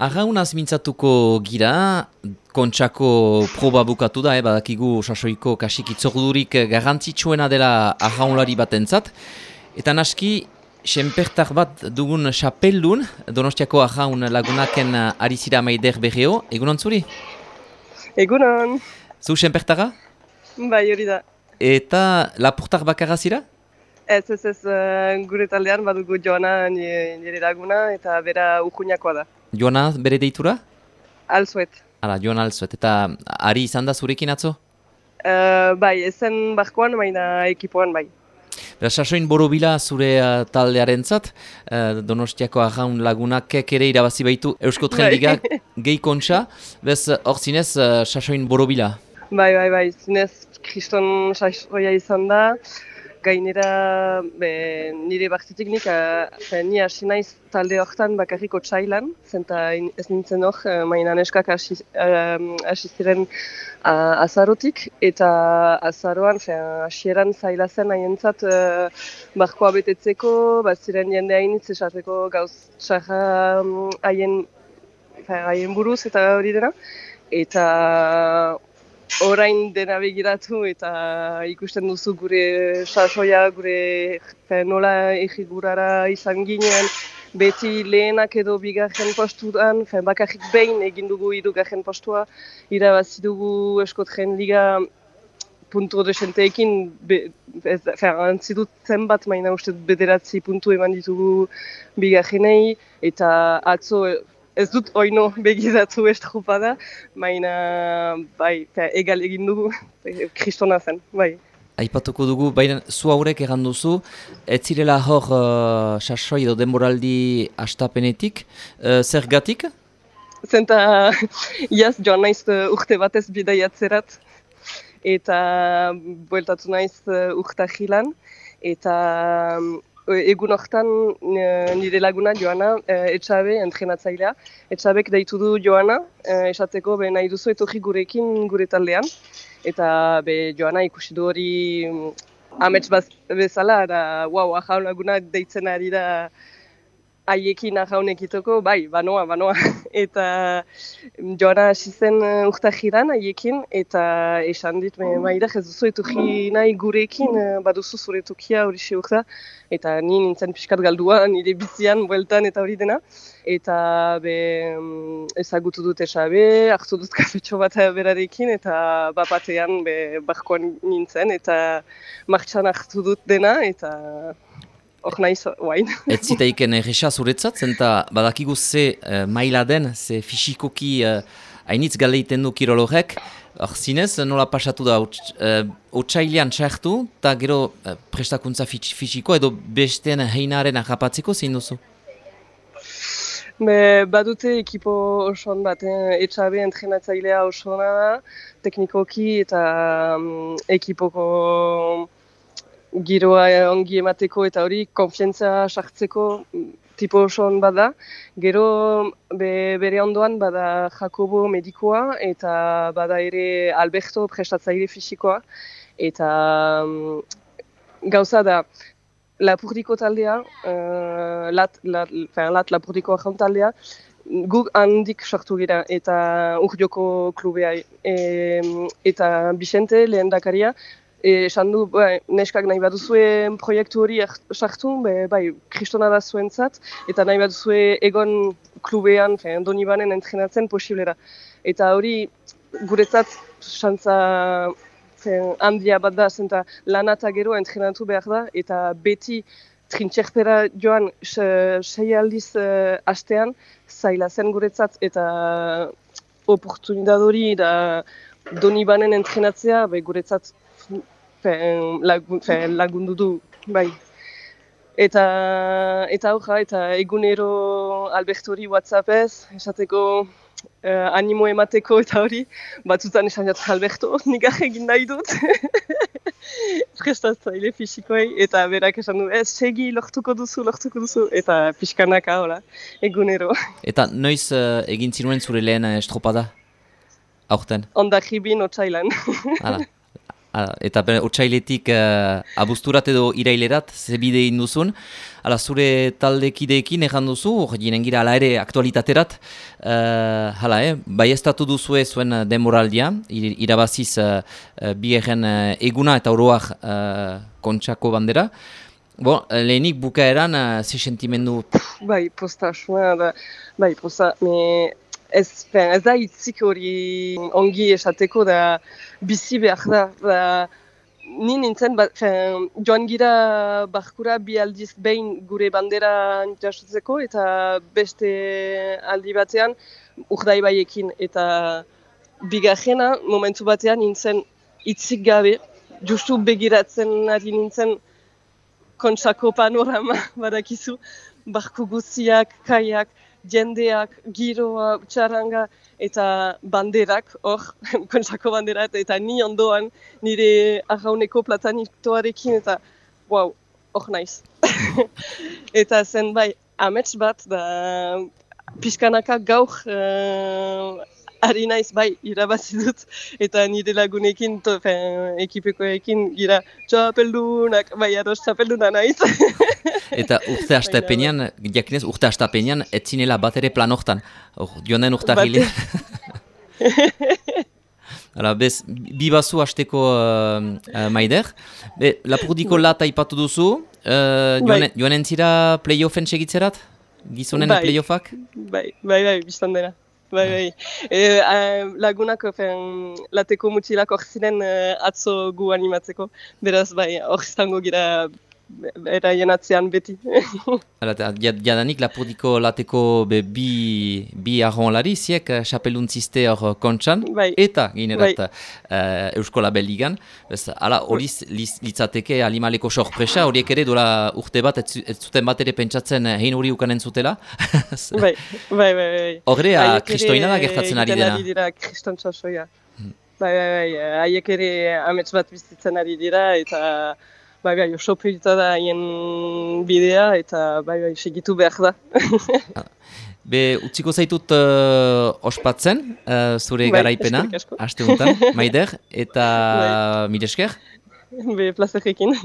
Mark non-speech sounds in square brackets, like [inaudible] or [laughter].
Arraunaz mintzatuko gira, kontxako proba bukatu da, eh, badakigu sasoiko kasik itzordurik garrantzitsuena dela arraunlari bat entzat. Eta naski, senpertar bat dugun xapeldun, donostiako arraun lagunaken arizira maider berreo, egunon zuri? Egunon. Zu senpertara? Bai, hori da. Eta lapurtar bakarra zira? Ez, ez, ez, uh, gure taldean badugu joana nire laguna eta bera ukuniakoa da. Joana bere deitura? Alzuet. Hala, Joana Alzuet. Eta ari izan da zurekin atzo? Uh, bai, ezen barkoan, baina ekipoan bai. Beraz, sasoin borobila zure uh, taldearen zat, uh, Donostiako arraun lagunak ere irabazi baitu Eusko Trendiga [laughs] gehi kontxa, bez hor zinez uh, sasoin borobila? Bai, bai, bai, zinez kriston sasoia izan da, gainera be, nire baktitik nik, uh, ni hasi naiz talde horretan bakarriko txailan, zenta ez nintzen hor, uh, mainan eskak hasi ziren azarotik, eta azaroan, hasieran zaila zen hainentzat uh, barkoa betetzeko, bat ziren jende hainitz esateko gauz txarra haien um, buruz eta hori dena, eta orain dena begiratu eta ikusten duzu gure sasoia, gure nola egigurara izan ginen, beti lehenak edo bigarren postuan, fen, bakarrik behin egin dugu irugarren postua, irabazi dugu eskotren liga puntu desenteekin, antzidut zenbat maina uste bederatzi puntu eman ditugu bigarrenei, eta atzo ez dut oino begizatu ez da, baina bai, egal egin dugu, kristona zen, bai. Aipatuko dugu, baina zu haurek egan duzu, ez zirela hor uh, sasoi edo denboraldi astapenetik, uh, zer gatik? Zenta, [laughs] iaz joan naiz uh, urte batez bidaiatzerat, eta bueltatu naiz uh, urta jilan, eta egun hortan nire laguna Joana e, etxabe entrenatzailea. Etxabek daitu du Joana, esateko be nahi duzu etorri gurekin gure taldean. Eta be Joana ikusi du hori mm, amets bezala, da wow, ahau laguna deitzen ari da haiekin ahaunek itoko, bai, banoa, banoa. [laughs] eta mm, joara hasi zen uh, urta jiran haiekin, eta esan dit, maida, ez duzu etuki nahi gurekin, uh, baduzu zure tokia hori urta, eta ni nintzen pixkat galdua, nire bizian, bueltan eta hori dena. Eta be, um, ezagutu dut esabe, hartu dut [laughs] kafetxo bat berarekin, eta bapatean be, barkoan nintzen, eta martxan hartu dut dena, eta hor nahiz, guain. [laughs] Ez zitaiken erresa zuretzat, zenta badakigu ze uh, maila den, ze fisikoki uh, hainitz galeiten du kirologek, hor zinez, nola pasatu da, otxailean uh, txartu, eta gero uh, prestakuntza fisiko edo besteen heinaren akapatzeko zein duzu? Be, badute ekipo osoan bat, eh? etxabe entrenatzailea osoana da, teknikoki eta um, ekipoko giroa ongi emateko eta hori konfientza sartzeko tipo oson bada. Gero be, bere ondoan bada Jakobo medikoa eta bada ere Alberto prestatzaile fisikoa. Eta um, gauza da, lapurdiko taldea, uh, lat, lat, lat lapurdiko ahont taldea, guk handik sartu gira eta urdioko klubea. E, eta Bixente lehen dakaria, esan du, bai, neskak nahi bat duzue proiektu hori sartu, bai, kristona da zuentzat, eta nahi bat duzue egon klubean, fe, doni banen entrenatzen posiblera. Eta hori, guretzat, xantza handia bat da, zenta lan gero entrenatu behar da, eta beti trintxertera joan sei aldiz uh, astean, zaila zen guretzat, eta oportunidadori da doni banen entrenatzea, bai, guretzat lagundu du, bai. Eta eta hori, eta egunero Albertori WhatsAppez, esateko uh, animo emateko eta hori, batzutan esan jat Alberto, [laughs] nik egin nahi dut. [laughs] Prestatzaile fisikoei, eta berak esan du, ez, segi, lortuko duzu, lortuko duzu, eta pixkanaka, hola, egunero. [laughs] Eta noiz uh, egin zinuen zure lehen estropada, aurten? Ondak hibin, otxailan. Hala. Eta otsailetik uh, abusturat edo irailerat, zebide induzun. Hala, zure taldekideekin egan duzu, jinen gira ala ere aktualitaterat. Uh, hala, eh, bai ez duzue zuen demoraldia, irabaziz uh, uh, bi eguna eta oroak uh, kontsako bandera. Bo, lehenik bukaeran, uh, ze sentimendu? Bai, posta, da, bai, posta, me, ez, fen, ez da hitzik hori ongi esateko da bizi behar da. da ni nintzen, ba, fen, joan gira barkura bi aldiz behin gure bandera jasotzeko eta beste aldi batean urdai baiekin. Eta bigarrena momentu batean nintzen hitzik gabe, justu begiratzen ari nintzen kontsako panorama [laughs] badakizu, barku guziak, kaiak, jendeak, giroa, txaranga eta banderak, hor, [laughs] kontsako banderak, eta ni ondoan nire arrauneko platanitoarekin, eta wow, hor naiz. [laughs] eta zen bai, amets bat, da pixkanaka gaur uh, ari naiz bai irabazi dut eta nire lagunekin to, ekipekoekin gira txapeldunak bai ados txapelduna naiz eta urte astapenean jakinez urte astapenean etzinela bat ere plan hortan joan den urte Hala, bez, bi bazu hasteko uh, uh, maider. Be, lapurdiko lata ipatu duzu, uh, joan, bai. joan entzira playoffen segitzerat? Gizonen bai. playoffak? Bai, bai, bai, biztan dena. Bai, bai. E, lagunak, fen, lateko mutxilak hor ziren uh, atzo gu animatzeko. Beraz, bai, hor izango gira era jenatzean beti. [laughs] Hala, jadanik lapurdiko lateko be, bi, bi arron lari, ziek xapeluntziste eh, hor kontxan, bai. eta ginerat bai. uh, Euskola Belligan. Hala, hori litzateke alimaleko sorpresa, horiek ere dola urte bat, ez zuten bat ere pentsatzen eh, hein hori ukanen zutela. [laughs] bai, bai, bai. bai. Horre, kristoina da gertatzen ari dena. Ari dira, kriston txasoia. Hmm. Bai, bai, bai, haiek ere amets bat bizitzen ari dira, eta bai, bai, oso da haien bidea eta bai, bai, segitu behar da. [laughs] Be, utziko zaitut uh, ospatzen, uh, zure bai, garaipena, haste honetan, maider, eta [laughs] bai. miresker? Be, plazerekin.